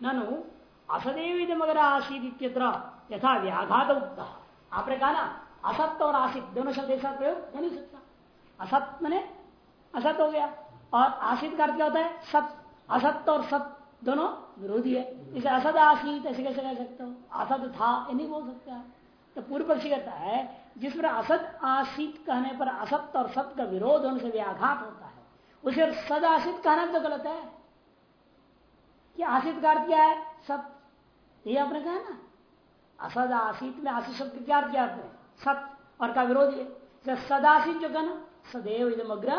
ननु असदेव मगर आशीत यथा व्याघात उत्ता आपने कहा ना असत और आसित दोनों शब्द एक साथ प्रयोग हो नहीं सकता असत मैंने असत हो गया। और आसित का अर्थ क्या होता है सत। असत और सत दोनों विरोधी है। इसे असद आसित, ऐसे कैसे कह सकते हो? असत था, ये नहीं बोल सकता तो पूर्व पक्षी कहता है, जिस पर असत आसित कहने पर असत और सत का विरोध होने से व्याघात होता है, उसे सद आसित कहना तो गलत है। कि आसित का अर्थ क्या है सत ये आपने कहा ना? असद आसित में आसित शब्द क्या अर्थ क्या है सत और का विरोध है सदासित जो कहना, सदैव इधमग्र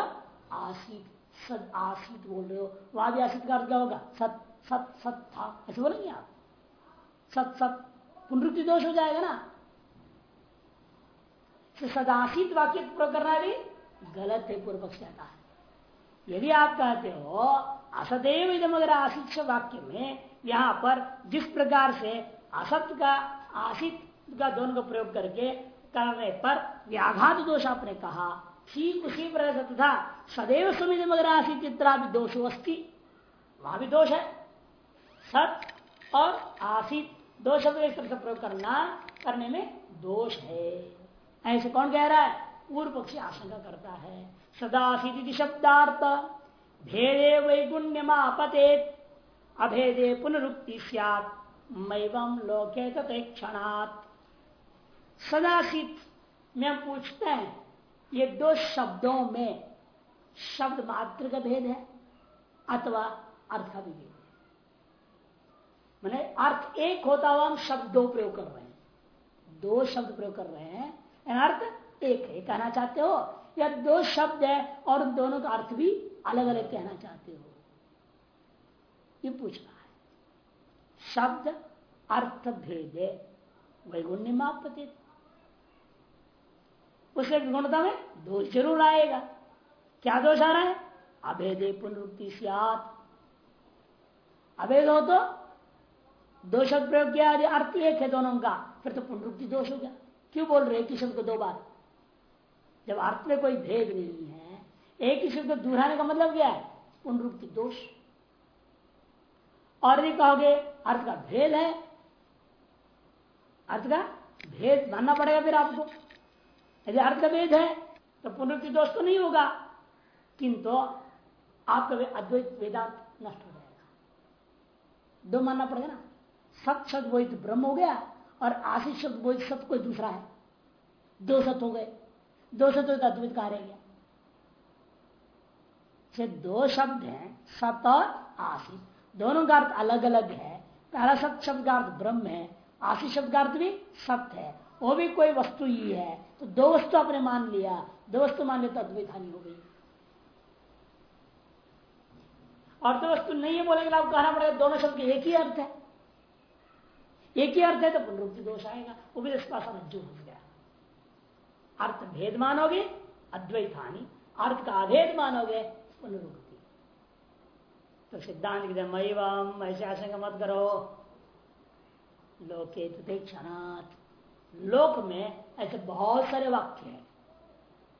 आसित। सद आसित बोल रहे हो, वहाँ भी आसित का अर्थ क्या होगा। सत सत सत था। ऐसे बोलेंगे आप? सत सत। पुनरुक्ति दोष हो जाएगा ना? सदासित वाक्य प्रयोग करना भी गलत है पूर्व पक्ष कहता है। यदि आप कहते हो असदैव इधमग्र आसित वाक्य में यहाँ पर जिस प्रकार से असत का, आसित का दोनों का प्रयोग करके करने पर व्याघात दोष आपने कहा ठीक उसी प्रकार तथा सदैव सुमित मगर आसित चित्रा भी दोष अस्थि वहाँ भी दोष है। सत और आसित दो शब्द से प्रयोग करना, करने में दोष है। ऐसे कौन कह रहा है? पूर्व पक्षी आशंका करता है। सदासित शब्दार्थ। भेदे वैगुण्यमापते अभेदे पुनरुक्ति सैम लोके तत्क्षणात्। सदासित, में पूछते हैं, ये दो शब्दों में शब्द मात्र का भेद है अथवा अर्थ का भी भेद है? मैंने अर्थ एक होता हुआ हम शब्द दो प्रयोग कर रहे हैं। दो शब्द प्रयोग कर रहे हैं अर्थ एक है। कहना चाहते हो या दो शब्द है और उन दोनों का अर्थ भी अलग अलग कहना चाहते हो। ये पूछना है। शब्द अर्थ भेद वैगुण्य मापते उसके गुणता में दोष ज़रूर आएगा। क्या दोष आ रहा है? अभेदे पुनरुक्ति सियात। अभेद हो तो दो शब्द प्रयोग किया अर्थ एक है दोनों का, फिर तो पुनरुक्ति दोष हो गया। क्यों बोल रहे शब्द को दो बार? जब अर्थ में कोई भेद नहीं है, एक ही शब्द दोहराने का मतलब क्या है? पुनरुक्ति दोष। और यदि कहोगे, अर्थ का भेद है, अर्थ का भेद मानना पड़ेगा फिर आपको। यदि अर्थ का भेद है तो पुनरुक्ति दोष तो नहीं होगा, किंतु आपका अद्वैत वेदांत नष्ट हो जाएगा। दो मानना पड़ेगा ना? सत शब्द वही ब्रह्म हो गया, और आशीष शब्द वही सत कोई दूसरा है। दो सत हो गए। दो हो तो अद्वैत कहा रह गया दो शब्द हैं, सत और आशीष दोनों का अर्थ अलग अलग है। पहला सत शब्द का अर्थ ब्रह्म है। आशीष शब्द का अर्थ भी सत्य है। वो भी कोई वस्तु ही है। तो दो वस्तु आपने मान लिया। दो वस्तु मान लिया तो अद्वैत हानि हो गई। और दो वस्तु नहीं है बोलेंगे आपको कहना पड़ेगा, दोनों शब्द एक ही अर्थ है। एक ही अर्थ है तो पुनरुक्ति दोष आएगा। वो भी रज्जु हो गया। अर्थ भेद मानोगे अद्वैत हानि अर्थ का अभेद मानोगे, पुनरुक्ति। तो सिद्धांत की मईवाम ऐसे आशंका मत करो। लोके तुते क्षणात। लोक में ऐसे बहुत सारे वाक्य हैं।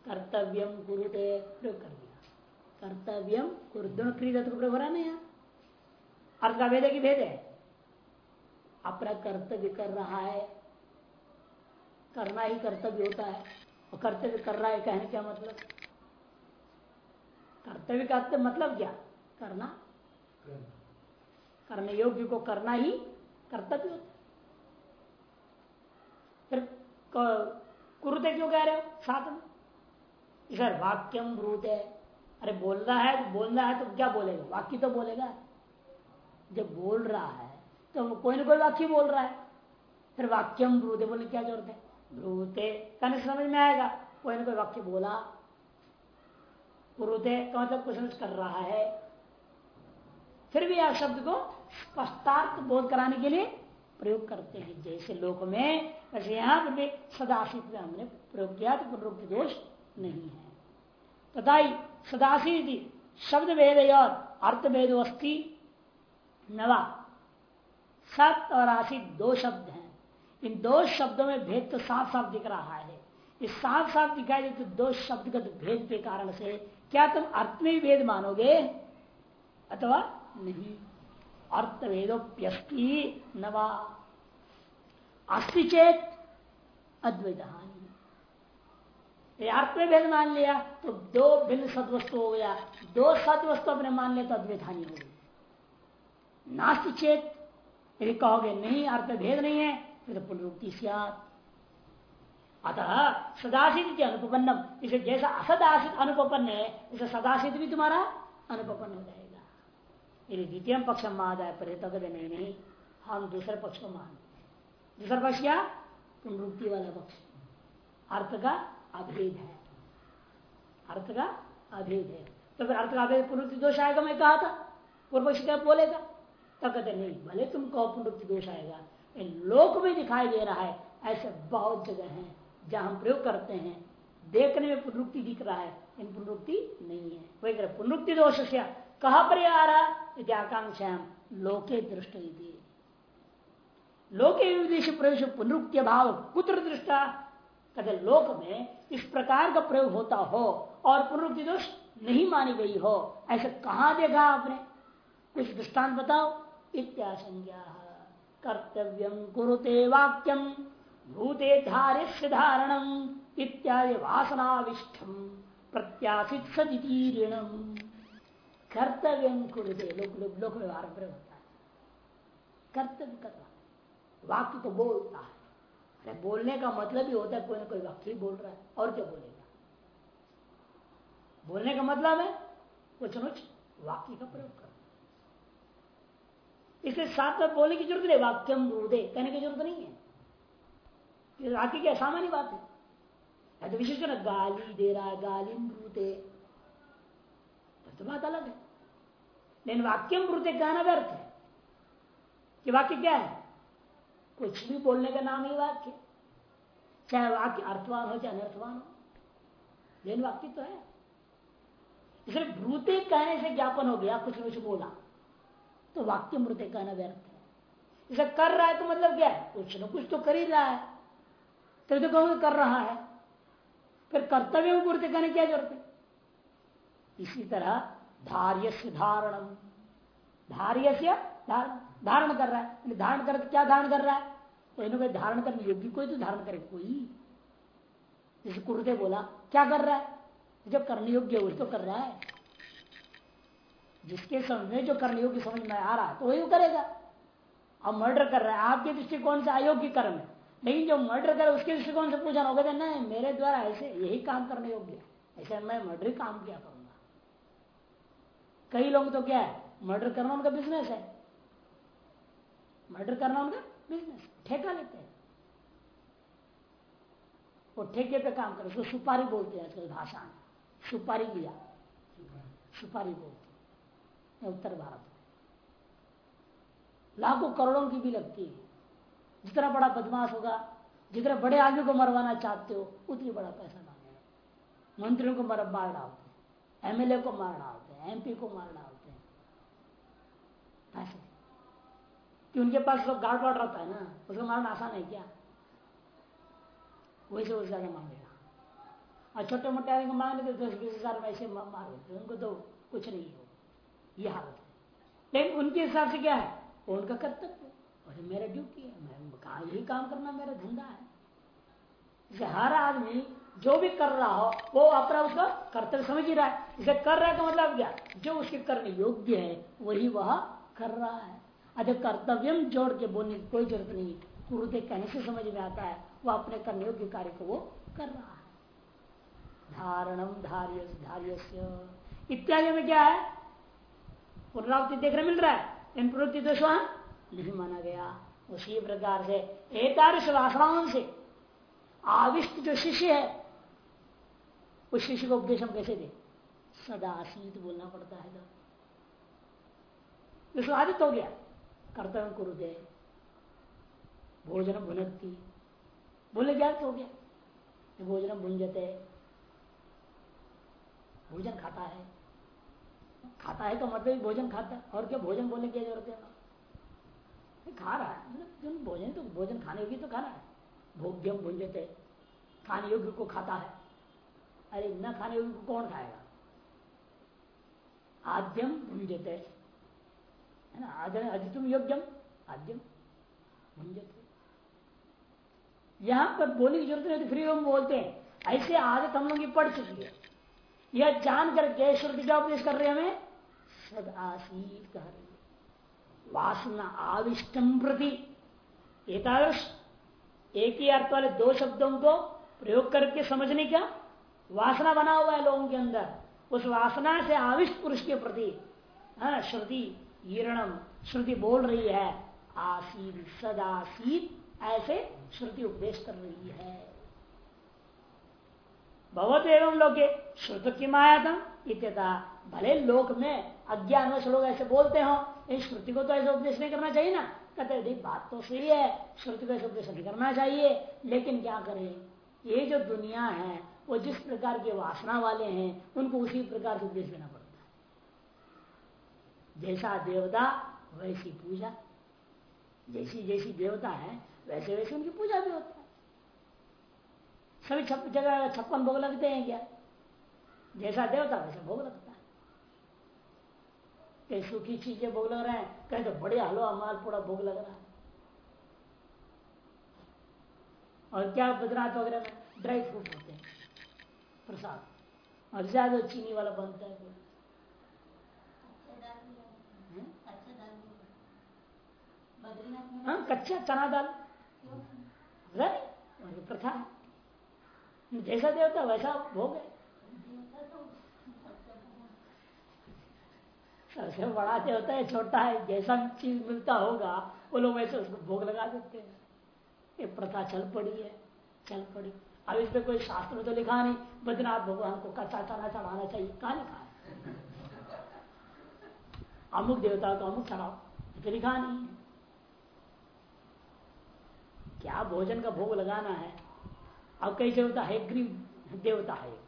कर्तव्यम गुरुते प्रयोग कर दिया। कर्तव्यम गुरु दोनों क्रिया प्रयोग हो रहा नहीं अर्थ का भेद है कि भेद है? अपना कर्तव्य कर रहा है। करना ही कर्तव्य होता है। और कर्तव्य कर रहा है कहने क्या मतलब? कर्तव्य का मतलब क्या? करना। करने योग्य को करना ही कर्तव्य होता फिर कुरुते क्यों कह रहे हो? साथ में इधर वाक्यम ब्रूते। अरे बोलना है तो बोलना है तो क्या बोलेगा? वाक्य तो बोलेगा। जब बोल रहा है तो कोई ना कोई वाक्य बोल रहा है। फिर वाक्यम ब्रूते बोले क्या ज़रूरत है? ब्रूते कहने समझ में आएगा कोई ना कोई वाक्य बोला। ब्रूते का मतलब कुछ कर रहा है। फिर भी आप शब्द को स्पष्टार्थ बोध कराने के लिए प्रयोग करते हैं। जैसे लोक में, वैसे यहाँ पर भी सदाशित में हमने प्रयोग किया तो पुनरुक्त दोष नहीं है। तथा ही शब्द भेद और अर्थ भेद अस्थि नवा, सत और आशित दो शब्द हैं। इन दो शब्दों में भेद तो साफ़ साफ़ दिख रहा है। इस साफ़ साफ़ दिखाई दे तो दो शब्द का भेद के कारण से क्या तुम अर्थ में भेद मानोगे? अथवा नहीं? अर्थ वेदोप्यस्ती नवा। अस्ति चेत अद्वैत हानि अर्थ में भेद मान लिया तो दो भिन्न सदवस्तु हो गया। दो सदवस्तु अपने मान लिया तो हो गई। नास्ति चेत यदि कहोगे नहीं अर्थ भेद नहीं है पुनरुक्ति अतः सदाशित अनुपन्नम इसे जैसा असदाशित अनुपन्न है इसे सदाशित भी तुम्हारा अनुपन्न हो जाएगा। यदि द्वितीय पक्ष मान जाए पर्यटक नहीं। हम दूसरे पक्ष को मान दूसरा पक्ष क्या? पुनरुक्ति वाला पक्ष। अर्थ का अभेद है। अर्थ का अभेद है। तो फिर अर्थ का अभेद पुनरुक्ति दोष आएगा, मैं कहा था। पूर्व पक्ष क्या बोलेगा? तब कहते नहीं। भले तुम कहो पुनरुक्ति दोष आएगा। लोक में दिखाई दे रहा है। ऐसे बहुत जगह है जहाँ हम प्रयोग करते हैं। देखने में पुनरुक्ति दिख रहा है इन पुनरुक्ति नहीं है। वही कर पुनरुक्ति दोष से कहा पर आ रहा? आकांक्षा लोके दृष्ट लोके विदेश प्रवेश पुनरुक्ति भाव पुत्र दृष्टा? कहते लोक में इस प्रकार का प्रयोग होता हो और पुनरुक्ति दोष नहीं मानी गई हो, ऐसे कहा देखा आपने? कुछ दृष्टांत बताओ। इत्याशंज्ञा कर्तव्यम कुरुते वाक्यम, भूते धार्य धारणम इत्यादि वासनाविष्ठम प्रत्याशित सदीर्णम कर्तव्य कुरुते, लोक लोक लोक व्यवहार प्रयोग होता है कर्तव्य करना वाक्य को बोलता है। अरे, बोलने का मतलब ही होता है, कोई ना कोई वाक्य बोल रहा है, और क्या बोलेगा? बोलने का मतलब है, कुछ न कुछ वाक्य का प्रयोग करना इसे साथ में बोलने की ज़रूरत नहीं, वाक्यम हृदय कहने की ज़रूरत नहीं है। आके क्या सामान्य बात है। तो ना गाली दे रहा गाली ब्रूते तो बात अलग है। लेकिन वाक्यम ब्रूते कहना व्यर्थ है। कि वाक्य क्या है? कुछ भी बोलने का नाम ही वाक्य। चाहे वाक्य अर्थवान हो, चाहे अनर्थवान हो। लेकिन वाक्य तो है। इसलिए ब्रूते कहने से ज्ञापन हो गया, कुछ कुछ बोला। तो वाक्य मृत्य कहना व्यर्थ है। इसे कर रहा है तो मतलब क्या है? कुछ न कुछ तो कर ही रहा है। फिर तो तो कर रहा है? फिर कर्तव्य में पूर्ति करने क्या ज़रूरत है? इसी तरह धार्य से धारणम। धार्य से धारण धारण कर रहा है। धारण कर क्या धारण कर रहा है? तो इन्होंने धारण करने योग्य कोई तो धारण करे कोई। जैसे कुरुते बोला, क्या कर रहा है? जब करने योग्य वही तो कर रहा है। जिसके समझ में जो करने योग्य समझ में आ रहा है तो वही करेगा। अब मर्डर कर रहा है, आपके दृष्टिकोण से अयोग्य कर्म है। लेकिन जो मर्डर करे उसके दृष्टिकोण से पूछा होगा, नहीं मेरे द्वारा ऐसे, यही काम करने योग्य ऐसे मैं मर्डर काम किया करूँगा। कई लोग तो क्या है मर्डर करना उनका बिज़नेस है। मर्डर करना उनका बिज़नेस ठेका लेते हैं। वो ठेके पे काम करे उसको सुपारी बोलते हैं आजकल भाषा में। सुपारी लिया सुपारी बोलते उत्तर भारत में। लाखों करोड़ों की भी लगती है। जितना बड़ा बदमाश होगा, जितना बड़े आदमी को मरवाना चाहते हो, उतनी बड़ा पैसा मांगेगा। मंत्रियों को मर, मार डालते हैं, एमएलए को मार डालते हैं, एमपी को मार डालते हैं। ऐसे कि उनके पास लोग गार्ड वार्ड रहता है ना, उसको मारना आसान है क्या? वैसे वो ज़्यादा मांगेगा। और छोटे मोटे आदमी को मांग लेते दस बीस हज़ार में ऐसे मार होते उनको तो कुछ नहीं हो ये हालत है लेकिन उनके हिसाब से क्या है? उनका कर्तव्य और मेरा ड्यूटी है। मैं कहा यही काम करना मेरा धंधा है। हर आदमी जो भी कर रहा हो, वो अपना उसका कर्तव्य समझ ही रहा है। इसे कर रहा है तो मतलब क्या? जो उसके करने योग्य है, वही वह कर रहा है। अगर कर्तव्य जोड़ के बोलने की कोई ज़रूरत नहीं। कुरुते कहने से समझ में आता है वो अपने करने योग्य कार्य को वो कर रहा है। धारणम धार्य धार्य इत्यादि में क्या है? पुनरावृत्ति देखने मिल रहा है। इन प्रवृत्ति दोष वहाँ नहीं माना गया। उसी प्रकार से एकादश वासनाओं से आविष्ट जो शिष्य है, उस शिष्य को उपदेश हम कैसे दे? सदाशीत बोलना पड़ता है। तो इसको आदित हो गया। कर्तव्य कुरु दे भोजन भुनकती बोले क्या हो गया। भोजन भुंजते भोजन खाता है। खाता है तो मतलब भोजन खाता है। और क्या भोजन बोलने की ज़रूरत है? खा रहा है। मतलब भोजन तो भोजन खाने योग्य तो खा रहा है। भोग्यम भुंजते खाने योग्य को खाता है। अरे न खाने योग्य को कौन खाएगा? आद्यम भुंजते है ना? अजितुम योग्यम, आद्यम भुंजते यहाँ पर बोलने की ज़रूरत नहीं तो फिर हम बोलते हैं, ऐसे आदत हम लोग की पड़ चुकी है। यह जान करके श्रुति क्या उपदेश कर रहे हमें? सद आसीत कह रही है। वासना आविष्टम प्रति। एकादश एक ही अर्थ वाले दो शब्दों को प्रयोग करके समझने का वासना बना हुआ है लोगों के अंदर। उस वासना से आविष्ट पुरुष के प्रति। हाँ, श्रुति ईरणम श्रुति बोल रही है। आसीन सदासीत ऐसे श्रुति उपदेश कर रही है। बहुत एवं लोग श्रुत की माया था इत्यता भले लोक में अज्ञान लोग ऐसे बोलते हो इस श्रुति को तो ऐसे उपदेश नहीं करना चाहिए ना। कहते बात तो सही है, श्रुति को ऐसे उपदेश नहीं करना चाहिए। लेकिन क्या करें? ये जो दुनिया है, वो जिस प्रकार के वासना वाले हैं, उनको उसी प्रकार से उपदेश देना पड़ता है। जैसा देवता, वैसी पूजा। जैसी जैसी देवता है वैसे वैसे उनकी पूजा भी होती सभी छप, जगह छप्पन भोग लगते हैं क्या? जैसा देवता वैसा भोग लगता है। कहीं सूखी चीज़ें भोग लग रहे हैं कहीं तो बड़े हलवा माल पूरा भोग लग रहा है। और क्या बद्रनाथ वगैरह में? ड्राई फ्रूट होते हैं प्रसाद। और ज़्यादा चीनी वाला बनता है हाँ? कच्चा चना दाल। प्रथा जैसा देवता वैसा भोग है। सबसे बड़ा देवता है, छोटा है, जैसा चीज़ मिलता होगा, वो लोग वैसे उसको भोग लगा देते हैं। ये प्रथा चल पड़ी है, चल पड़ी। अब इस पर कोई शास्त्र में तो लिखा नहीं, बद्रनाथ भगवान को कच्चा चना चढ़ाना चाहिए। कहा लिखा अमुक देवता को अमुक चढ़ाओ तो लिखा नहीं क्या भोजन का भोग लगाना है? अब कई देवता हैग्रीव देवता है एक।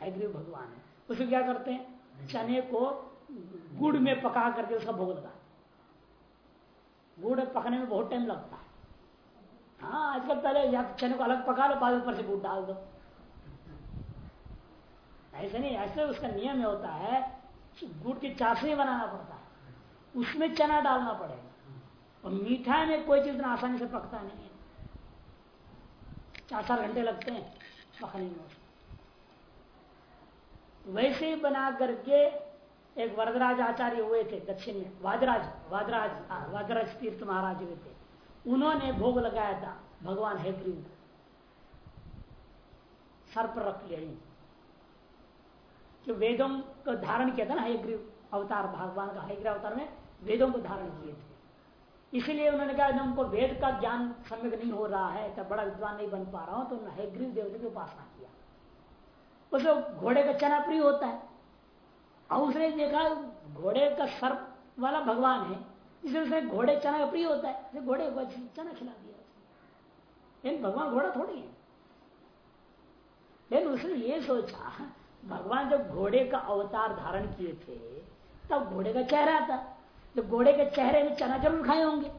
हैग्रीव भगवान है। उसे क्या करते हैं? चने को गुड़ में पका करके उसका भोग लगा गुड़ पकने में बहुत टाइम लगता है। हाँ आजकल पहले चने को अलग पका लो, बाद ऊपर से गुड़ डाल दो। ऐसे नहीं, ऐसे उसका नियम होता है गुड़ की चाशनी बनाना पड़ता है। उसमें चना डालना पड़ेगा। और मीठा में कोई चीज़ आसानी से पकता नहीं है। चार चार घंटे लगते हैं पकने में। वैसे ही बना करके एक वरदराज आचार्य हुए थे दक्षिण में वादराज वादराज वादराज तीर्थ महाराज हुए थे। उन्होंने भोग लगाया था भगवान हैग्रीव सर पर रख लिया जो वेदों को धारण किया था ना हैग्रीव अवतार, भगवान का हैग्रीव अवतार में, वेदों को धारण किए थे। इसलिए उन्होंने कहा उनको वेद का ज्ञान सम्यक नहीं हो रहा है तो बड़ा विद्वान नहीं बन पा रहा हूँ तो उन्होंने हैग्रीव देवता की उपासना किया। उसे घोड़े का चना प्रिय होता है। और उसने देखा, घोड़े का सर वाला भगवान है, इसलिए उसने घोड़े चना का प्रिय होता है। घोड़े को चना खिला दिया लेकिन भगवान घोड़ा थोड़ी है। लेकिन उसने ये सोचा, भगवान जब घोड़े का अवतार धारण किए थे, तब घोड़े का चेहरा था। तो घोड़े के चेहरे में चना ज़रूर खाए होंगे।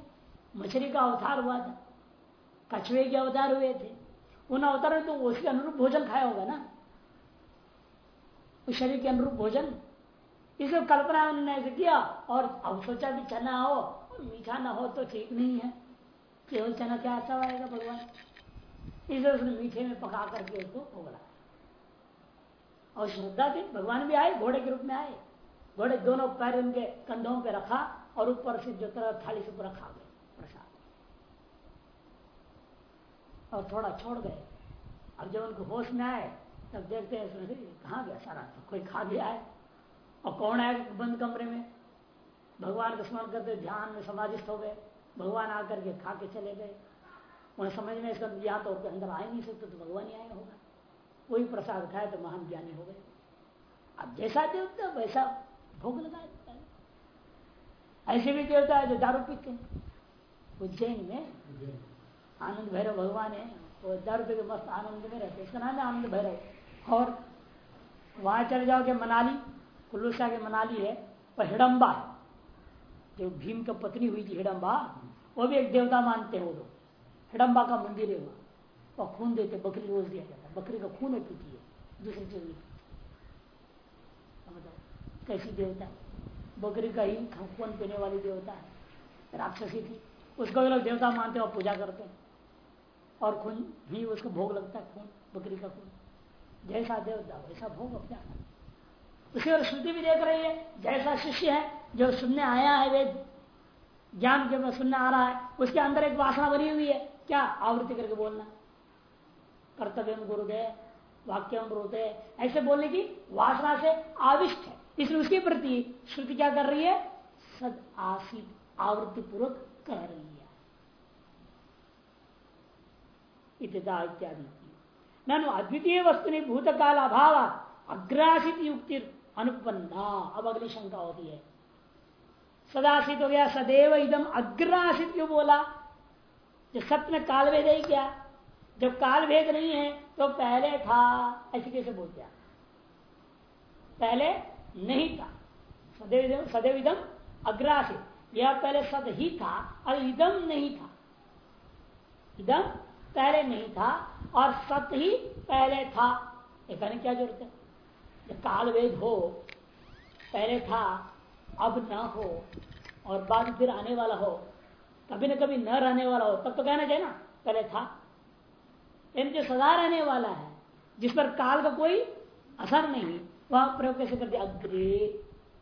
मछली का अवतार हुआ था। कछुए के अवतार हुए थे। उन अवतार में तो उसके अनुरूप भोजन खाया होगा ना? उस शरीर के अनुरूप भोजन। इसे कल्पना उन्होंने किया और अब सोचा कि चना हो, मीठा ना हो तो ठीक नहीं है। केवल चना क्या अच्छा आएगा भगवान। इसे उसने मीठे में पका करके उसको भोगला और श्रद्धा थी भगवान भी आए, घोड़े के रूप में आए। घोड़े दोनों पैर उनके कंधों पे रखा और ऊपर से जो तरह थाली से पूरा खा गए प्रसाद। और थोड़ा छोड़ गए। अब जब उनको होश में आए, तब देखते हैं कहा गया सारा? तो कोई खा गया है और कौन आए बंद कमरे में? भगवान का स्मरण करते ध्यान में समाधिस्थ हो गए। भगवान आकर के खा के चले गए। उन्हें समझ में इसका यहाँ तो अंदर आ ही नहीं सकते तो भगवान ही आए होगा। कोई प्रसाद खाए तो महान ज्ञानी हो गए। अब जैसा देवता, वैसा भोग लगा देता है ऐसे भी देवता है जो दारू पीते हैं। उज्जैन में आनंद भैरव भगवान है वो दारू पी के मस्त आनंद में रहते इसका नाम है आनंद भैरव। और वहाँ चले जाओगे मनाली। कुल्लू शाह के मनाली है और हिडम्बा है। जो भीम का पत्नी हुई थी हिडम्बा वो भी एक देवता मानते हैं वो लोग। हिडम्बा का मंदिर है वो और खून देते बकरी रोज दिया जाता है। बकरी का खून है पीती है दूसरी चीज़ नहीं कैसी देवता बकरी का ही खून पीने वाली देवता है। राक्षसी थी। उसको लोग देवता मानते और पूजा करते हैं। और खून ही उसको भोग लगता है, खून, बकरी का खून। जैसा देवता, वैसा भोग अपना। उसी और श्रुति भी देख रही है, जैसा शिष्य है, जो सुनने आया है वेद, ज्ञान के सुनने आ रहा है, उसके अंदर एक वासना बनी हुई है। क्या? आवृत्ति करके बोलना। कर्तव्य गुरुदेव वाक्य ब्रुदे ऐसे बोलने की वासना से आविष्ट है। इसलिए उसके प्रति श्रुति क्या कर रही है? सद आसित आवृत्ति पूर्वक कह रही है। इत्यादि। अद्वितीय वस्तु ने भूतकाल अभाव, अग्रासित युक्ति अनुपन्ना, अब अगली शंका होती है। सदासित हो गया, सदैव एकदम अग्रासित क्यों बोला? जो सत्य में काल भेद क्या? जब काल भेद नहीं है तो पहले था, ऐसे कैसे बोलते आप पहले नहीं था। सदैव सदैव अग्रासित यह पहले सद ही था, और इदम नहीं था। इदम पहले नहीं था, और सत ही पहले था। ये कहने क्या ज़रूरत है? काल वेद हो, पहले था, अब न हो, और बाद फिर आने वाला हो, कभी न कभी न रहने वाला हो, तब तो कहना चाहिए ना, पहले था। इन जो सदा रहने वाला है, जिस पर काल का कोई असर नहीं वह प्रयोग कैसे कर दिया? अग्रे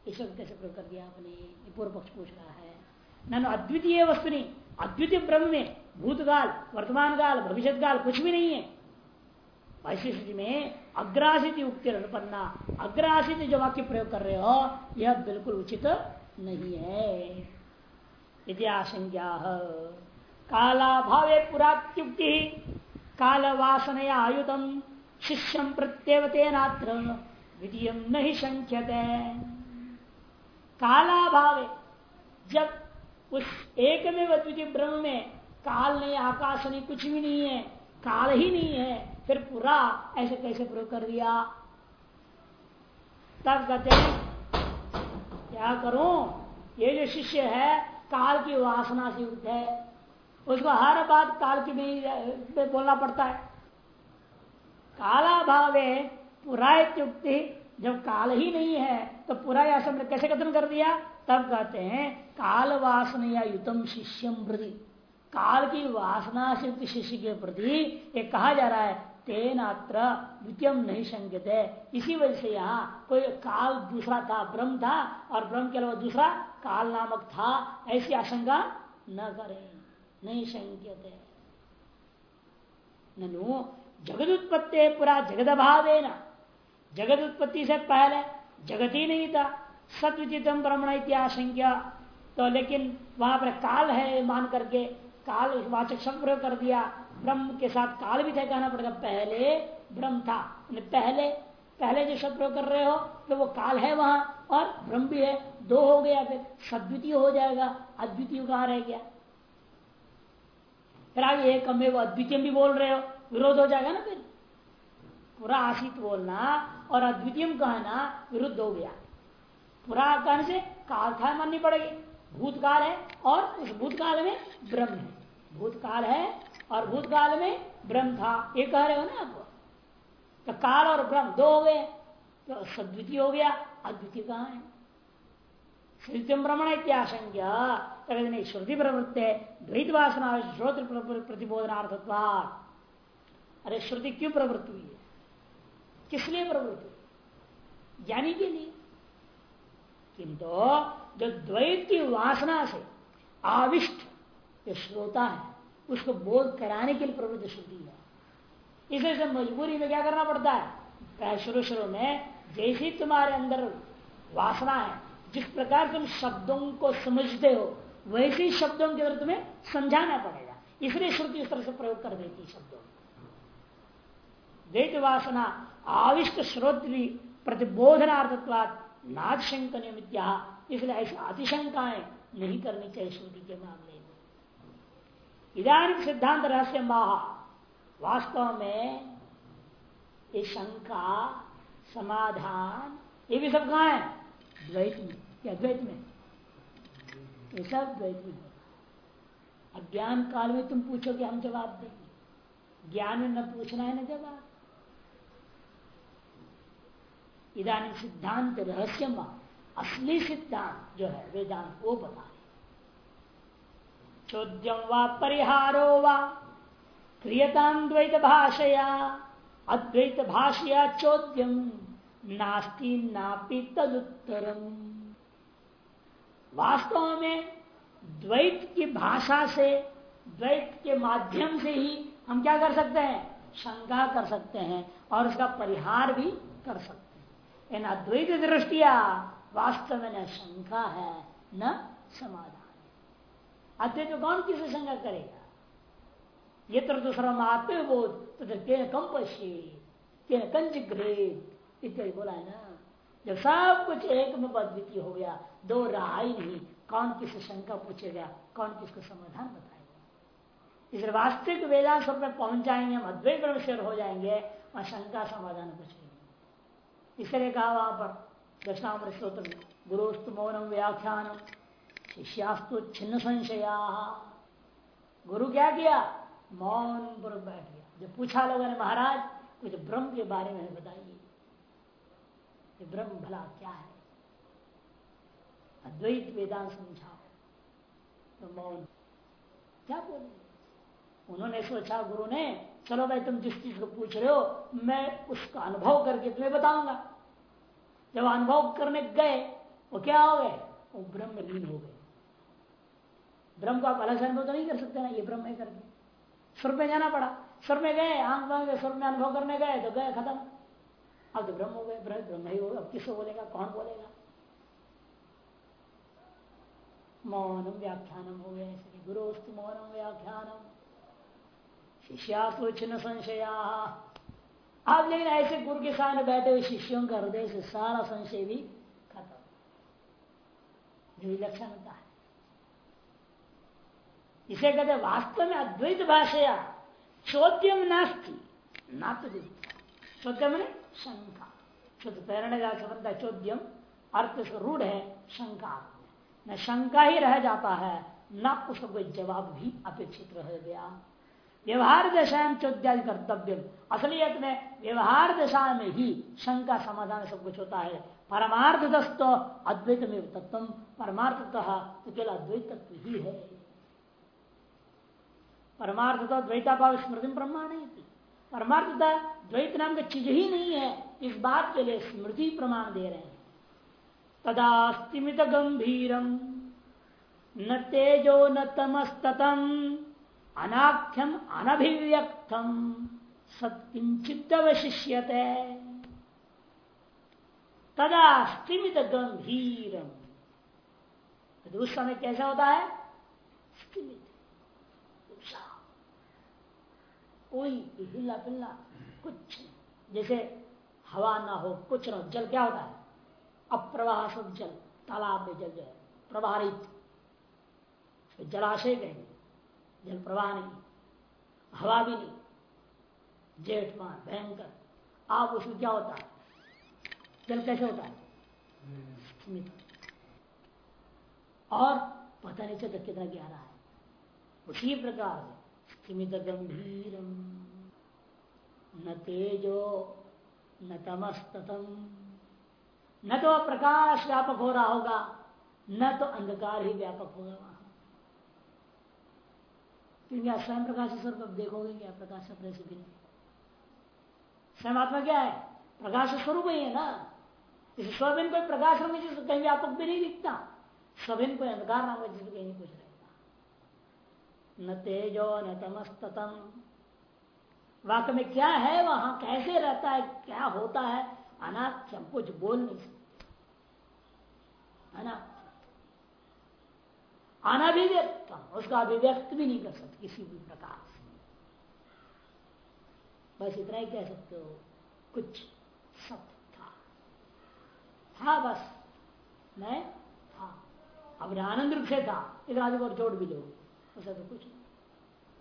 ईश्वर कैसे प्रयोग कर दिया आपने? पूर्व पक्ष पूछ रहा है। न अद्वितीय वस्तु नहीं। अद्वितीय ब्रह्म में भूतकाल वर्तमान काल भविष्य काल कुछ भी नहीं है। वैशिष्ट में अग्रासित युक्ति अनुपन्ना। अग्रासित जो वाक्य प्रयोग कर रहे हो, यह बिल्कुल उचित नहीं है। यदि आशंका काला भावे पुरात्युक्ति। काल वासनया आयुतम शिष्यम प्रत्यवते नात्र द्वितीय नहीं संख्यते काला भावे जब उस एक में द्वितीय ब्रह्म में काल नहीं आकाश नहीं कुछ भी नहीं है, काल ही नहीं है, फिर पूरा ऐसे कैसे प्रयोग कर दिया? तब कहते क्या करूँ? ये जो शिष्य है, काल की वासना से युक्त है। उसको हर बात काल की में बोलना पड़ता है। काला भावे पुरा युक्ति जब काल ही नहीं है तो पूरा ऐसा कैसे कथन कर दिया? तब कहते हैं, काल वासना युतम शिष्यम प्रति। काल की वासना से शिष्य के प्रति ये कहा जा रहा है तेन अत्र द्वितीय नहीं संकेत है इसी वजह से यहाँ कोई काल दूसरा था, ब्रह्म था, और ब्रह्म के अलावा दूसरा काल नामक था, ऐसी आशंका न करें, नहीं संकेत है ननु जगत उत्पत्ति पूरा जगत अभाव ना जगत उत्पत्ति से पहले जगत ही नहीं था। सत्वितम ब्रह्मण इत्याशंका तो लेकिन वहाँ पर काल है मान करके, काल वाचक शब्द कर दिया। ब्रह्म के साथ काल भी तय कहना पड़ेगा। पहले ब्रह्म था। पहले पहले जो शब्द प्रयोग कर रहे हो तो वो काल है वहाँ, और ब्रह्म भी है। दो हो गया, फिर सद्वितीय हो जाएगा। अद्वितीय कहा रह गया? फिर आगे एक में वो अद्वितीय भी बोल रहे हो। विरोध हो जाएगा ना फिर। पूरा आशित बोलना और अद्वितीय कहना विरुद्ध हो गया। पूरा कहने से काल था माननी पड़ेगी। भूतकाल है और उस भूतकाल में ब्रह्म है। भूतकाल है और भूतकाल में ब्रह्म था। ये कह रहे हो ना आप? तो काल और ब्रह्म दो हो गए। तो सद्वितीय हो गया, अद्वितीय कहा है? श्रुतिम भ्रमण श्रुति प्रवृत्ति द्वैत वासना श्रोत अरे श्रुति क्यों प्रवृत्ति हुई है? किस लिए प्रवृत्ति ज्ञानी के लिए किंतु जो द्वैत की वासना से आविष्ट जो श्रोता है, उसको बोध कराने के लिए प्रवृत्ति श्रुति है इसे मजबूरी में क्या करना पड़ता है? शुरू शुरू में जैसी तुम्हारे अंदर वासना है, जिस प्रकार तुम शब्दों को समझते हो, वैसे ही शब्दों के अंदर तुम्हें समझाना पड़ेगा। इसलिए श्रुति इस तरह से प्रयोग कर देती शब्दों द्वैत वासना आविष्ट श्रोत्री प्रतिबोधनार्थत्वाद नाद शंक नियमित इसलिए ऐसी अतिशंकाएँ नहीं करनी चाहिए श्रुति के मामले में। इधानी सिद्धांत रहस्य महा वास्तव में ये शंका, समाधान, ये भी सब कहा है? द्वैत में। या द्वैत में? ये सब द्वैत में अज्ञान काल में तुम पूछोगे, हम जवाब देंगे। ज्ञान में न पूछना है न जवाब। इधानी सिद्धांत रहस्य असली सिद्धांत जो है, वेदांत वो बता चोद्यम व परिहारो व क्रियताम द्वैत भाषया अद्वैत भाषया चोद्यम नास्ती नापि तदुत्तरम। वास्तव में द्वैत की भाषा से, द्वैत के माध्यम से ही हम क्या कर सकते हैं? शंका कर सकते हैं और उसका परिहार भी कर सकते हैं। इन अद्वैत दृष्टिया वास्तव में न शंका है, न समाधान। अद्वैत कौन किसे शंका करेगा? ये तो दूसरा आत्मबोध तो कम पश्ये कंच ग्रेट इत्यादि बोला है ना। जब सब कुछ एक में अद्वितीय हो गया, दो रहा ही नहीं, कौन किस शंका पूछेगा, कौन किसको समाधान बताएगा? इस वास्तविक वेदांत स्वरूप में पहुँच जाएँगे, हम अद्वैत हो जाएँगे, वहाँ शंका समाधान नहीं इसलिए कहा वहाँ पर दक्षिणाम स्त्रोत्र गुरुस्तु मौनम व्याख्यान शिष्यास्तु छिन्न संशया। गुरु क्या किया? मौन पर बैठ गया। जब पूछा लोगों ने, महाराज, कुछ ब्रह्म के बारे में बताइए। ब्रह्म भला क्या है? अद्वैत वेदांत समझाओ। तो मौन। क्या बोले उन्होंने सोचा, गुरु ने, चलो भाई तुम जिस चीज़ को पूछ रहे हो, मैं उसका अनुभव करके तुम्हें बताऊँगा। जब अनुभव करने गए, वो क्या हो गए? वो ब्रह्म लीन हो गए। ब्रह्म को आप अलग से अनुभव तो नहीं कर सकते ना, ये ब्रह्म है करके। स्वर में जाना पड़ा। स्वर में गए, आँख में स्वर में अनुभव करने गए तो गए खत्म। अब तो ब्रह्म हो गए, ब्रह्म ही होगा। अब किसको बोलेगा? कौन बोलेगा? मौनम व्याख्यानम हो इसलिए गुरुस्तु मौनम व्याख्यानम। शिष्यास्तु छिन्न संशया आप लेकिन ऐसे गुरु के सामने बैठे हुए शिष्यों का हृदय से सारा संशय भी खत्म। जो विलक्षण होता है। इसे कहते वास्तव में अद्वैत भाषया। चौद्यम नास्ती। ना तो चौद्यम ने शंका। शुद्ध प्रेरणा का संबंध चौद्यम। अर्थ रूढ़ है, शंका। न शंका ही रह जाता है, न उसका कोई जवाब भी अपेक्षित रह गया। व्यवहार दशा में चौद्यादि कर्तव्य। असलियत में व्यवहार दशा में ही शंका समाधान सब कुछ होता है। परमार्थ दस्त अद्वैत में तत्व। परमार्थ तो केवल अद्वैत तत्व ही है। परमार्थ तो द्वैता भाव स्मृति प्रमाण परमार्थ द्वैत नाम का चीज़ ही नहीं है। इस बात के लिए स्मृति प्रमाण दे रहे हैं। तदास्तिमित गंभीरम न तेजो न तमस्तम अनाख्यम अनभिव्यक्तम। सत्किंचित अवशिष्यते तदा स्थिमित गंभीरम उस समय कैसा होता है? स्थिमित कोई हिला पिल्ला कुछ जैसे हवा ना हो, कुछ ना जल क्या होता है? अप्रवाह सब जल, तालाब में जल जो है प्रवाहित जलाशय कहेंगे। जल प्रवाह नहीं हवा भी नहीं जेठ जेठमान भयंकर आप उसमें क्या होता है जल कैसे होता है और पता नहीं चलता कितना गहरा है उसी प्रकार से स्थिमित गंभीर न तेजो न तमस्तम न तो प्रकाश व्यापक हो रहा होगा न तो अंधकार ही व्यापक होगा क्योंकि आप स्वयं प्रकाश स्वरूप देखोगे क्या प्रकाश अपने से भिन्न स्वयं आत्मा क्या है? प्रकाश स्वरूप ही है ना। इस स्वभिन कोई प्रकाश नाम जिस कहीं व्यापक भी नहीं दिखता। स्वभिन कोई अंधकार नाम जिसको कहीं नहीं कुछ रहेगा न तेजो, न तमस्तम वाक्य में क्या है वहाँ? कैसे रहता है? क्या होता है? अनाथ कुछ बोल नहीं सकते। है ना? अनभिव्यक्त उसका अभिव्यक्त भी नहीं कर सकते किसी भी प्रकार से। बस इतना ही कह सकते हो, कुछ सत्य था। था बस, मैं था। अब आनंद रूप से था इधर आदि और जोड़ भी लो ऐसा तो कुछ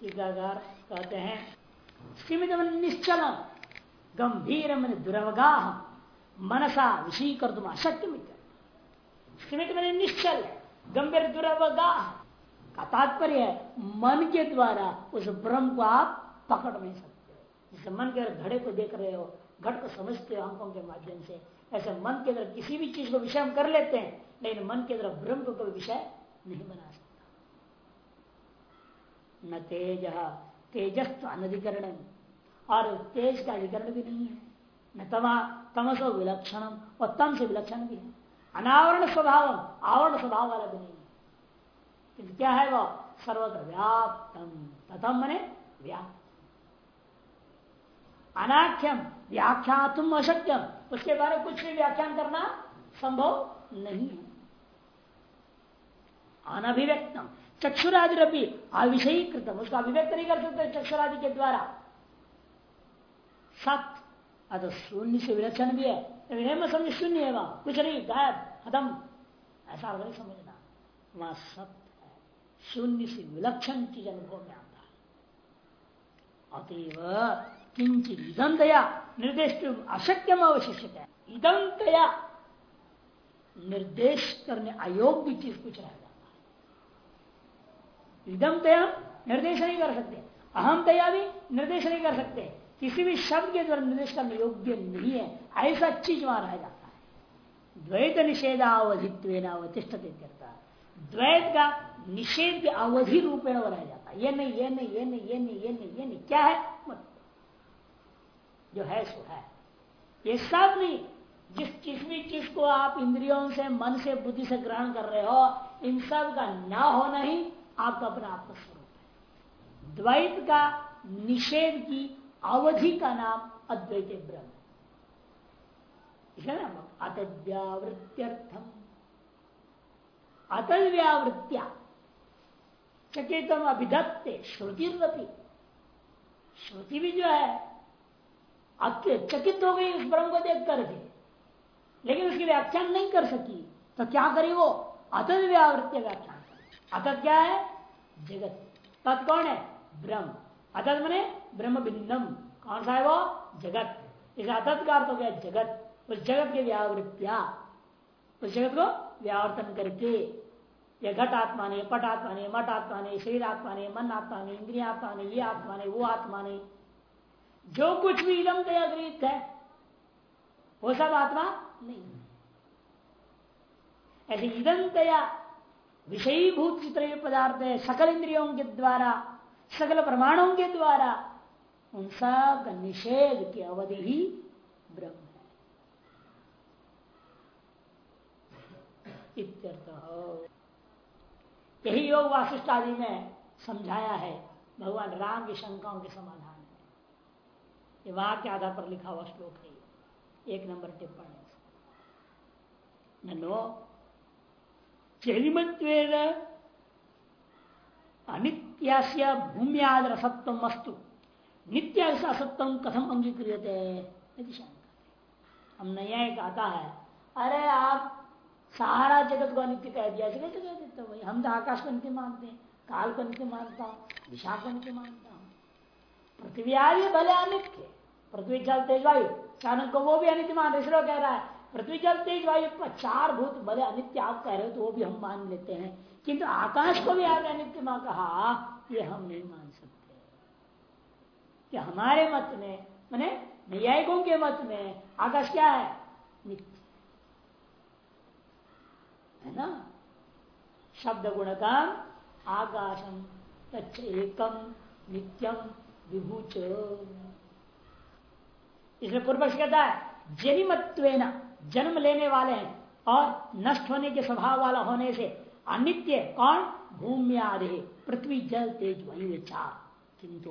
टीकाकार कहते हैं सीमित मन निश्चल गंभीर मन दुर्वगाह मनसा विषय कर तुम अशक्य मित्र स्मित मैंने निश्चल गंभीर दुरावगा का तात्पर्य मन के द्वारा उस ब्रह्म को आप पकड़ नहीं सकते। जैसे मन के घड़े को देख रहे हो, घट को समझते हो आँखों के माध्यम से, ऐसे मन के अंदर किसी भी चीज़ को विषय हम कर लेते हैं, लेकिन मन के अंदर ब्रह्म को कोई विषय नहीं बना सकता। न तेज, तेजस्व अनधिकरण, और तेज का अधिकरण भी नहीं है। न तमा, तमसो विलक्षणम और तम से विलक्षण भी है। अनावरण स्वभाव आवरण स्वभाव वाला भी नहीं है। क्या है वो? सर्वत्र व्याप्तम। तथम मने व्याप्त। अनाख्यम व्याख्या तुम अशक्यम। उसके बारे में कुछ भी व्याख्यान करना संभव नहीं है। अनभिव्यक्तम। चक्षुरादि रवि अविषयी कृतम उसका अभिव्यक्त नहीं कर सकते चक्षुरादि के द्वारा। सत्य शून्य से विलक्षण भी है। समझ शून्य है वहाँ। कुछ नहीं, गायब, खत्म। ऐसा नहीं समझना। वहाँ सत्य है। शून्य से विलक्षण चीज़ अनुभव में आता है। अतएव किंचित इदम निर्देश अशक्यम अवशिष्य है। इदम दया निर्देश करने अयोग्य चीज़ कुछ रह जाता है। इदम दया निर्देश नहीं कर सकते। अहम दया भी निर्देश नहीं कर सकते। किसी भी शब्द के द्वारा निर्देश करने योग्य नहीं है, ऐसा चीज़ वहाँ रह जाता है। द्वैत निषेधावधित्व अवतिष्ठ द्वैत का निषेध के अवधि रूपेण रह जाता है। ये नहीं ये नहीं ये नहीं ये नहीं ये नहीं ये नहीं। क्या है? जो है, सो है। ये सब नहीं। जिस चीज़ भी चीज़ को आप इंद्रियों से, मन से, बुद्धि से ग्रहण कर रहे हो, इन सब का ना होना ही आपका अपना आपका स्वरूप है। द्वैत का निषेध की अवधि का नाम अद्वैत ब्रह्म। अतव्यावृत्यर्थम अतव्यावृत्या चकेतम अभिधत्ते श्रुति श्रुति भी जो है चकित हो गई उस ब्रह्म को देख करके लेकिन उसकी व्याख्यान नहीं कर सकी तो क्या करे वो? अतद व्याख्यान अतत क्या है? जगत। तत् कौन है? ब्रह्म। अतत मने ब्रह्म भिन्नम। कौन सा है वो? जगत। इस अतत का अर्थ हो गया जगत। उस जगत के व्यावृत्या। उस जगत को व्यावर्तन करके। ये घट आत्मा ने, पट आत्मा ने मठ आत्मा ने, शरीर आत्मा ने, मन आत्मा ने, इंद्रिया आत्मा ने, ये आत्मा ने, वो आत्मा ने। जो कुछ भी इदम दया गृहित है, वो सब आत्मा नहीं ऐसे इदम दया विषयीभूत चित्र पदार्थ है, सकल इंद्रियों के द्वारा, सकल प्रमाणों के द्वारा उन सब का निषेध की अवधि ही ब्रह्म है। यही योग वासिष्ठ आदि में समझाया है, भगवान राम की शंकाओं के समाधान ये वहाँ के आधार पर लिखा हुआ श्लोक है एक नंबर टिप्पणी ननो चरिमत्व अनित्यास्य भूम्याद अस्तु नित्य ऐसा असत्व कथम अंगीक्रियते हम नया आता है, अरे आप सारा जगत को अनित्य कह दिया कैसे कह देते भाई? हम तो आकाश को नित्य मानते हैं, काल को नित्य मानता हूँ, दिशा को नित्य मानता हूँ। पृथ्वी आदि भले अनित्य पृथ्वी जल तेज वायु चाणक को वो भी अनित्य मान इसरो कह रहा है, पृथ्वी जल तेज वायु चार भूत, भले अनित्य आप कह रहे हो तो वो भी हम मान लेते हैं। किंतु आकाश को भी आपने अनित्य माँ कहा, ये हम नहीं मान सकते। कि हमारे मत में, मैंने न्यायिकों के मत में आकाश क्या है? है ना? शब्द गुण का आकाशम तच्च एकम नित्यम विभूच। इसमें पूर्व कहता है जनिमत्व जन्म लेने वाले हैं और नष्ट होने के स्वभाव वाला होने से अनित्य कौन? भूमि आदि पृथ्वी, जल, तेज वही चार। किंतु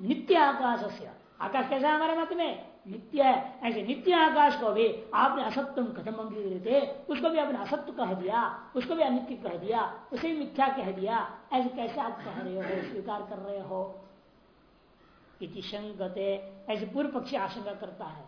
नित्य आकाश से आकाश कैसा हमारे मत में? नित्य है। ऐसे नित्य आकाश को भी आपने असत्य कथम थे उसको भी आपने असत्य कह दिया, उसको भी अनित्य कह दिया, उसे भी मिथ्या कह दिया, ऐसे कैसे आप कह रहे हो, स्वीकार कर रहे हो? इति ऐसे पूर्व पक्षी आशंका करता है।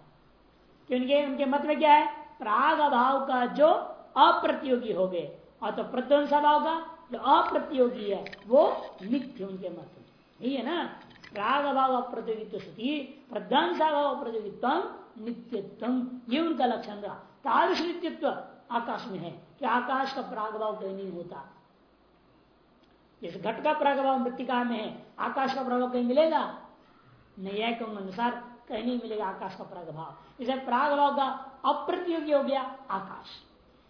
कि उनके उनके मत में क्या है? प्राग अभाव का जो अप्रतियोगी हो गए। और तो प्रध्वंस भाव का जो अप्रतियोगी है, वो नित्य उनके मत में। यही है ना? प्राग अभाव अप्रतियोगित्व स्थिति प्रध्वंस भाव अप्रतियोगित्व नित्यत्व ये उनका लक्षण रहा। तादृश नित्यत्व आकाश में है, कि आकाश का प्रागभाव कहीं नहीं होता। जैसे घट का प्रागभाव मृतिका में है, आकाश का प्रभाव कहीं मिलेगा? न्याय के अनुसार कहीं नहीं मिलेगा आकाश का प्रागभाव। इसे प्रागभाव का अप्रतियोगी हो गया आकाश।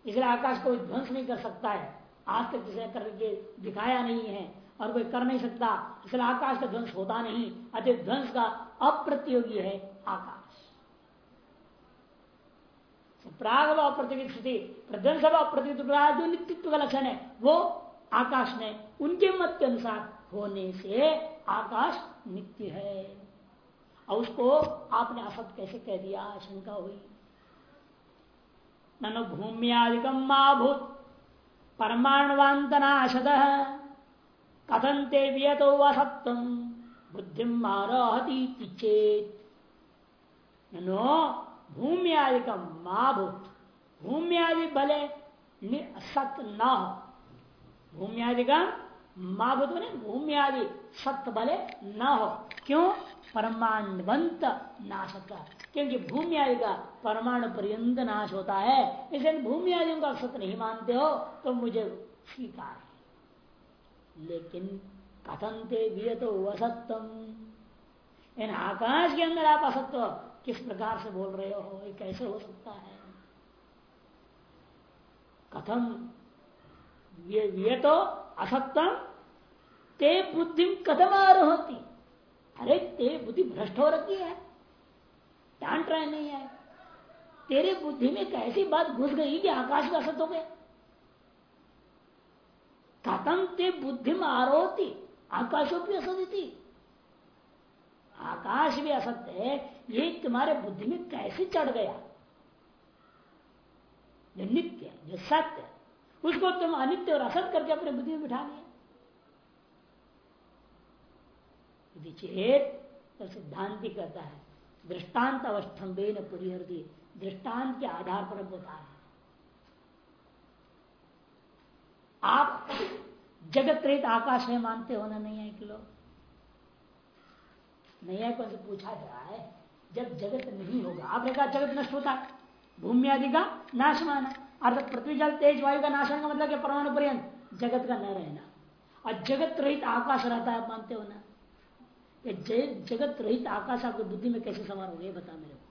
इसलिए आकाश को ध्वंस नहीं कर सकता है। आज तक जिसे करके दिखाया नहीं है। और कोई कर नहीं सकता। इसलिए आकाश का ध्वंस होता नहीं। अतः ध्वंस का अप्रतियोगी है आकाश। अप्रतियोगी स्थिति प्रध्वंस जो नित्यत्व का लक्षण है, वो आकाश में उनके मत के अनुसार होने से आकाश नित्य है। और उसको आपने असत कैसे कह दिया? शंका हुई। ननु भूम्यादिकम भूत परमाणुवांतनाशद कथन ते व्यतो असत्व बुद्धि आरोहती चेत। नो भूम्यादिकम भूत। भूम्यादि भले सत न। हो भूम्यादिकम माँ भूत बने भूम्यादि सत्य भले न। हो क्यों? परमाणुवंत नाशक क्योंकि भूमि आदि का परमाणु पर्यंत नाश होता है। इसलिए भूमि आदि का सत्य नहीं मानते हो तो मुझे स्वीकार। लेकिन कथनते भी तो असत्यम इन आकाश के अंदर आप असत्य किस प्रकार से बोल रहे हो? ये कैसे हो सकता है? कथम ये तो असत्यम ते बुद्धि कथम होती? अरे, ते बुद्धि भ्रष्ट हो रखी है। डांट रहे नहीं है। तेरे बुद्धि में कैसी बात घुस गई कि आकाश का असत हो गया कथम ते बुद्धि आरोती। आकाशों भी असत आकाश भी असत्य है, ये तुम्हारे बुद्धि में कैसे चढ़ गया? जो नित्य, जो सत्य, उसको तुम अनित्य और असत करके अपने बुद्धि में बिठा लिया चेत तो सिद्धांति कहता है, दृष्टांत अवस्थम्बे न परिहरती, दृष्टांत के आधार पर बता है आप जगत रहित आकाश है मानते हो ना नहीं है कि लोग? नहीं है से पूछा जा रहा है, जब जगत नहीं होगा, आपने कहा जगत नष्ट होता है, भूमि आदि का नाश माना, अर्थात पृथ्वी जल, तेज वायु का नाश का मतलब परमाणु पर्यंत, जगत का न रहना। और जगत रहित आकाश रहता है, आप मानते हो ना? जगत रहित आकाश आपकी बुद्धि में कैसे सवार हो गए बता मेरे को।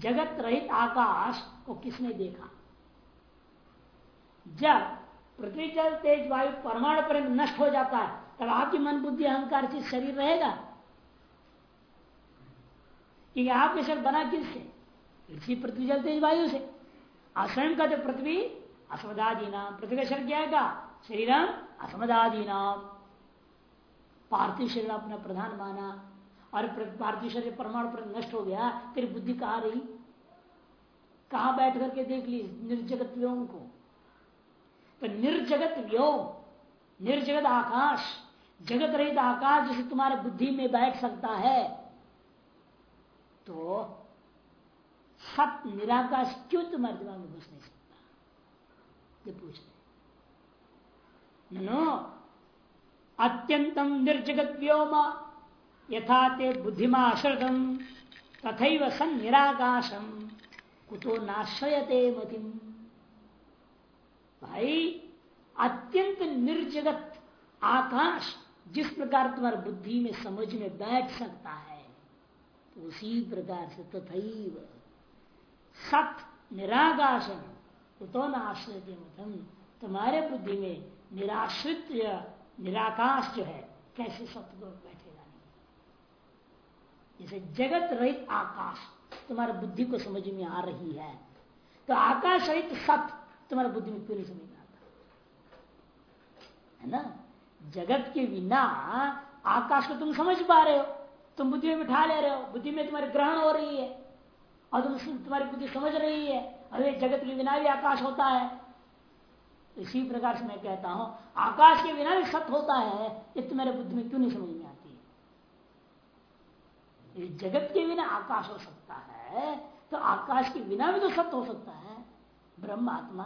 जगत रहित आकाश को किसने देखा? जब पृथ्वी जल तेज वायु परमाणु पर नष्ट हो जाता है, तब आपकी मन बुद्धि अहंकार चीज़ शरीर रहेगा। क्योंकि आपके शरीर बना किससे इसी पृथ्वी जल तेज वायु से। स्वयं का जो पृथ्वी असमदादी नाम पृथ्वी का शरीर क्या है? शरीरम असमदादी नाम पार्थिव शरीर अपना प्रधान माना। और पार्थिव शरीर परमाणु पर नष्ट हो गया तेरी बुद्धि कहा रही? कहा बैठ करके देख ली निर्जगत व्योम को? तो निर्जगत व्योम, निर्जगत आकाश जगत रहित आकाश जिसे तुम्हारे बुद्धि में बैठ सकता है तो सत निराकाश क्यों तुम्हारे दिमाग में घुस नहीं सकता? ये पूछ रहे नो अत्यंतम निर्जगत व्योम यथा ते बुद्धिमा श्रदम तथा सन निराकाशम कुतो नाश्रयते मतिम। भाई, अत्यंत निर्जगत आकाश जिस प्रकार तुम्हारी बुद्धि में समझ में बैठ सकता है तो उसी प्रकार से तथा सत निराकाशम कुतो नाश्रयते मतम तुम्हारे बुद्धि में निराश्रित निराकाश जो है, कैसे सत्य बैठेगा नहीं जैसे जगत रहित आकाश तुम्हारे बुद्धि को समझ में आ रही है तो आकाश रहित सत्य तुम्हारे बुद्धि में क्यों नहीं समझ है ना? जगत के बिना आकाश को तुम समझ पा रहे हो, तुम बुद्धि में बिठा ले रहे हो, बुद्धि में तुम्हारी ग्रहण हो रही है, और तुम तुम्हारी बुद्धि समझ रही है अरे जगत के बिना भी आकाश होता है। इसी प्रकार से मैं कहता हूँ, आकाश के बिना भी सत्य होता है, ये तुम्हारे बुद्धि में क्यों नहीं समझ में आती है? जगत के बिना आकाश हो सकता है तो आकाश के बिना भी तो सत्य हो सकता है। ब्रह्म आत्मा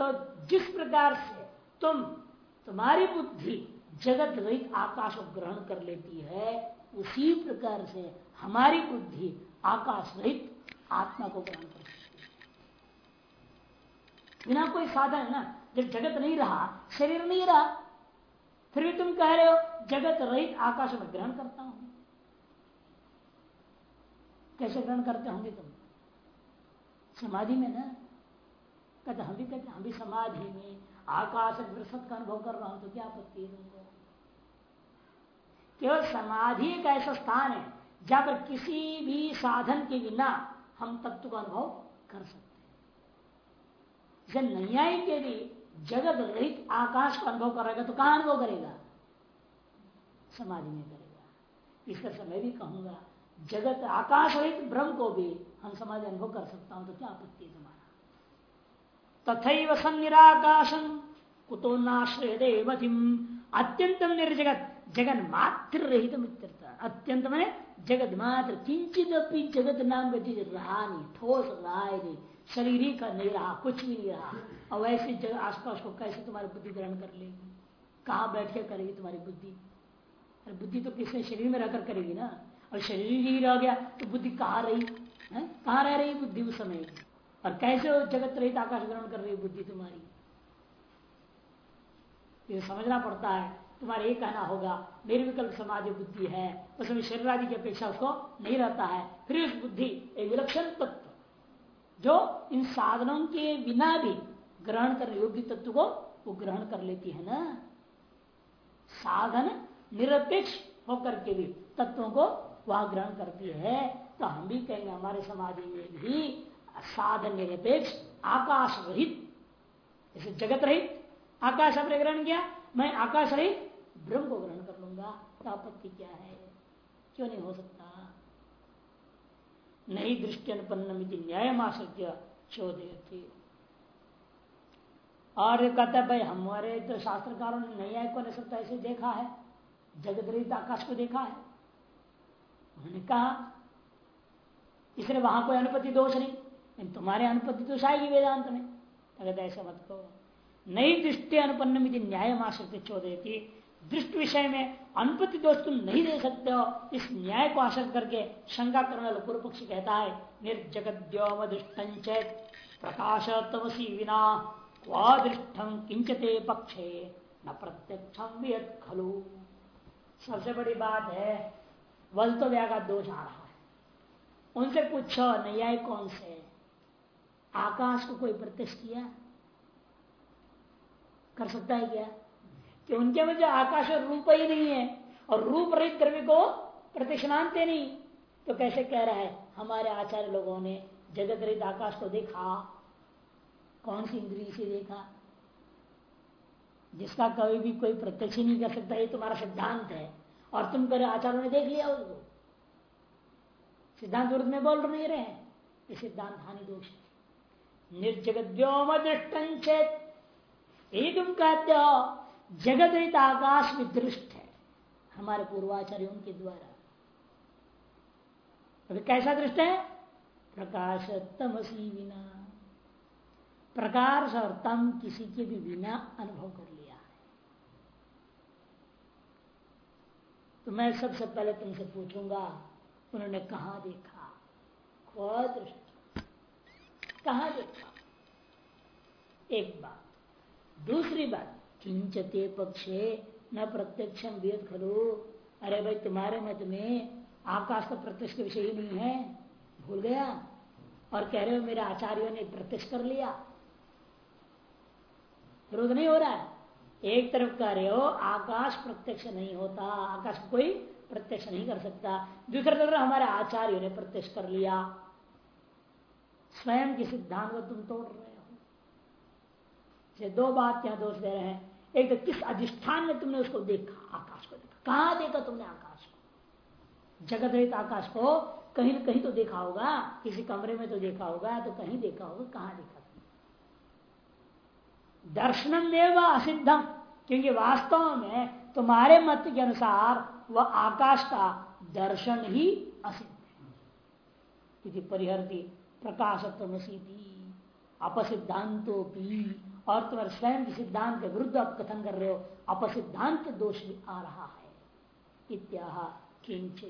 तो जिस प्रकार से तुम, तुम्हारी बुद्धि जगत रहित आकाश को ग्रहण कर लेती है, उसी प्रकार से हमारी बुद्धि आकाश रहित आत्मा को ग्रहण कर बिना कोई साधन है ना? जब जगत नहीं रहा, शरीर नहीं रहा, फिर भी तुम कह रहे हो, जगत रहित आकाश में ग्रहण करता हूँ। कैसे ग्रहण करते होंगे तुम? समाधि में ना? कहते हम भी कहते हम भी समाधि में आकाश विरसत का अनुभव कर रहा हूँ तो क्या आपत्ति है तुमको? केवल समाधि एक ऐसा स्थान है, जहाँ पर किसी भी साधन के बिना हम तत्व का अनुभव कर सकते हैं। न्यायिक यदि जगत रहित आकाश का अनुभव करेगा तो कहाँ अनुभव करेगा? समाधि में करेगा। इसका समय भी कहूँगा, जगत आकाश रहित ब्रह्म को भी हम समाधि अनुभव कर सकता हूँ तो क्या आपत्ति है तथा सन कुतो नाश्रय देवतिम अत्यंतम निर्जगत जगन मात्र रहित अत्यंत मैंने जगत मात्र किंचित जगत नाम का रहा नहीं ठोस रहा नहीं शरीर का नहीं रहा कुछ भी नहीं रहा और वैसे जगह आसपास को कैसे तुम्हारी बुद्धि ग्रहण कर लेगी? कहाँ बैठ के करेगी तुम्हारी बुद्धि? अरे बुद्धि तो किसने शरीर में रहकर करेगी ना? और शरीर ही रह गया तो बुद्धि कहाँ रही? है? कहाँ रह रही बुद्धि उस समय? और कैसे वो जगत रहित आकाश ग्रहण कर रही बुद्धि तुम्हारी? ये समझना पड़ता है। तुम्हारा ये कहना होगा, निर्विकल्प समाज बुद्धि है। उसमें शरीर आदि की अपेक्षा उसको नहीं रहता है। फिर उस बुद्धि, एक विलक्षण तत्व, जो इन साधनों के बिना भी ग्रहण करने योग्य तत्व को, वो ग्रहण कर लेती है ना? साधन निरपेक्ष होकर के भी तत्वों को वह ग्रहण करती है। तो हम भी कहेंगे, हमारे समाधि में भी साधन निरपेक्ष आकाश रहित जैसे जगत रहित आकाश आपने ग्रहण किया, मैं आकाश रहित ब्रह्म को ग्रहण कर लूँगा। आपत्ति क्या है? क्यों नहीं हो सकता? नहीं दृष्टि अनुपन्न न्याय चौदह और कहता भाई, हमारे तो शास्त्रकारों ने न्याय को नहीं सकता ऐसे देखा है? जगत रहित आकाश को देखा है? उन्होंने कहा, इसलिए वहाँ कोई अनुपति दोष नहीं। तुम्हारे अनुपति दोष आएगी वेदांत में। अगर ऐसा मत कहो। नई दृष्टि अनुपन्न न्याय आश्रित चौदह दृष्ट विषय में अनुपति दोष तुम नहीं दे सकते हो। इस न्याय को आश्रित करके शंका करने वाला पूर्व पक्षी कहता है निर्जगद्योम दृष्टंचेत प्रकाश तमसी विना क्वादृष्टम किंचते पक्षे न प्रत्यक्षम खलु। सबसे बड़ी बात है वल तो व्या का दोष आ रहा है। उनसे पूछो, न्याय कौन से? आकाश को कोई प्रत्यक्ष किया? कर सकता है क्या? कि उनके में जो आकाश और रूप ही नहीं है, और रूप रहित द्रव्य को प्रत्यक्ष मानते नहीं तो कैसे कह रहा है, हमारे आचार्य लोगों ने जगत रहित आकाश को देखा। कौन सी इंद्रिय से देखा? जिसका कभी भी कोई प्रत्यक्ष नहीं कर सकता, ये तुम्हारा सिद्धांत है, और तुम करे आचार्यों ने देख लिया उसको। सिद्धांत विरुद्ध में बोल नहीं रहे हैं। ये सिद्धांत हानि दोष निर्जगद्योम दृष्टंचेत तुम कहते हो जगत रहित आकाश में दृष्ट है हमारे पूर्वाचार्यों के द्वारा। अभी कैसा दृष्ट है? प्रकाश तमसी बिना प्रकाश और तम किसी के भी बिना अनुभव कर लिया है। तो मैं सबसे पहले तुमसे पूछूँगा, उन्होंने कहा देखा? दृष्ट? कहा देखा एक बात। दूसरी बात, किंचते पक्षे न प्रत्यक्षम वेद खलो। अरे भाई, तुम्हारे मत में आकाश का प्रत्यक्ष विषय ही नहीं है। भूल गया? और कह रहे हो, मेरे आचार्यों ने प्रत्यक्ष कर लिया। विरोध नहीं हो रहा है? एक तरफ़ कह रहे हो, आकाश प्रत्यक्ष नहीं होता। आकाश कोई प्रत्यक्ष नहीं कर सकता। दूसरी तरफ़ हमारे आचार्यों ने प्रत्यक्ष कर लिया। स्वयं के सिद्धांत को तुम तोड़ रहे हो। दो बात यहाँ दोष दे रहे हैं? एक तो किस अधिष्ठान में तुमने उसको देखा? आकाश को देखा। कहा देखा तुमने आकाश को? जगत रहित आकाश को कहीं न कहीं तो देखा होगा। किसी कमरे में तो देखा होगा तो कहीं देखा होगा, कहाँ देखा दर्शनम देव असिद्धम क्योंकि वास्तव में तुम्हारे मत के अनुसार वह आकाश का दर्शन ही असिद्ध है। परिहरती। प्रकाशत्व अपसिद्धांतों की और तुम्हारे स्वयं के सिद्धांत के विरुद्ध आप कथन कर रहे हो, अपसिद्धांत दोष भी आ रहा है। इत्या किंच